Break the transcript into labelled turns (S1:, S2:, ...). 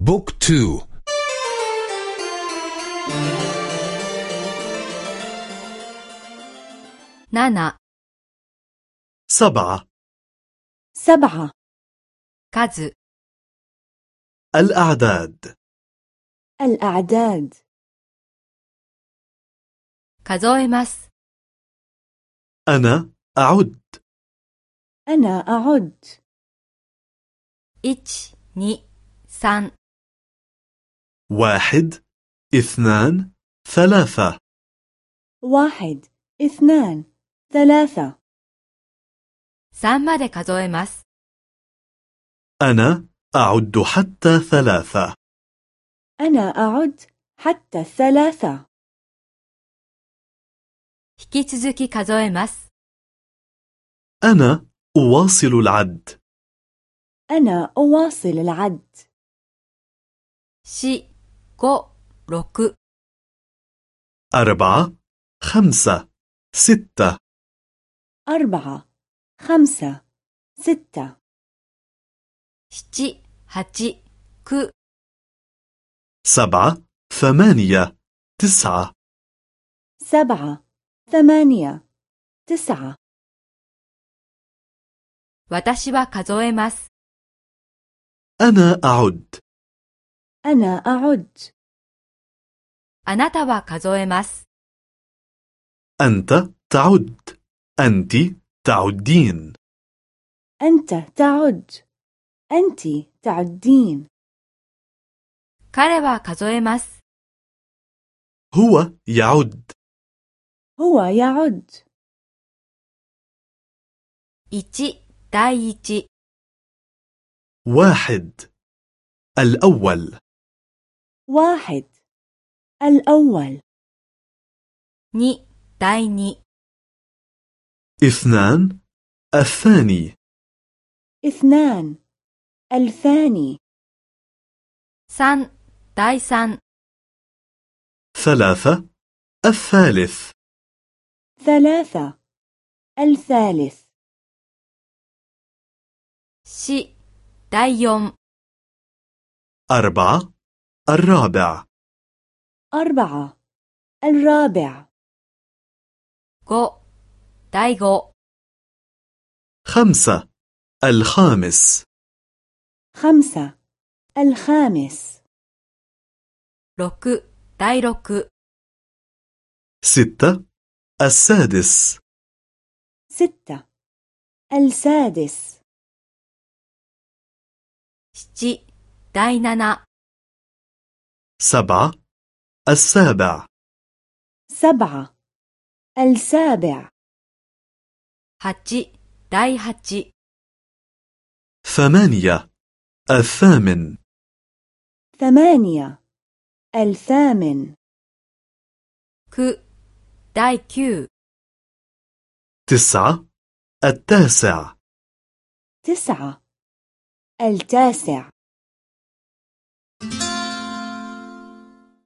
S1: book two.
S2: نانا.
S3: سبعة.
S4: سبعة.
S2: 数.
S3: الأعداد.
S4: الأعداد.
S2: 数えます
S3: أنا أعد.
S4: أنا أعد.
S2: 1 2 3
S3: واحد اثنان ثلاثة
S4: واحد اثنان ثلاثة
S2: 3まで数えます。
S3: أنا أعد حتى ثلاثة
S4: أنا أعد حتى الثلاثة
S2: 引き続き数えます。
S3: أنا أواصل العد
S4: أنا أواصل العد
S2: 4、
S3: 5、6、أربعة خمسة ستة
S4: أربعة خمسة ستة
S3: 7、8、9、سبعة ثمانية تسعة
S4: سبعة ثمانية تسعة
S2: 私は数えます。
S3: أنا أعد
S4: أنا أعد
S2: あなたは数えます。
S3: أنت تعد أنت تعدين
S4: أنت تعد أنت تعدين
S2: 彼は数えます。
S3: هو يعد
S4: هو يعد
S2: 1、第1、
S3: واحد الأول
S4: واحد. الأول.
S2: ني تايني
S3: اثنان الثاني.
S4: اثنان. الثاني.
S2: سان تاي سان.
S3: ثلاثة الثالث.
S4: ثلاثة. الثالث.
S2: شي تايوم
S3: أربعة الرابع
S4: أربعة الرابع
S2: 5、第5、
S3: خمسة الخامس
S4: خمسة الخامس
S2: 6、第6、
S3: ستة السادس
S4: ستة السادس
S2: 7、第7、
S3: سبعة السابع.
S4: سبعة السابع.
S2: 8、第8、
S3: ثمانية الثامن.
S4: ثمانية. الثامن.
S2: 9、第9、
S3: تسعة التاسع.
S4: تسعة. التاسع.